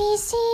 PC